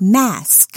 mask.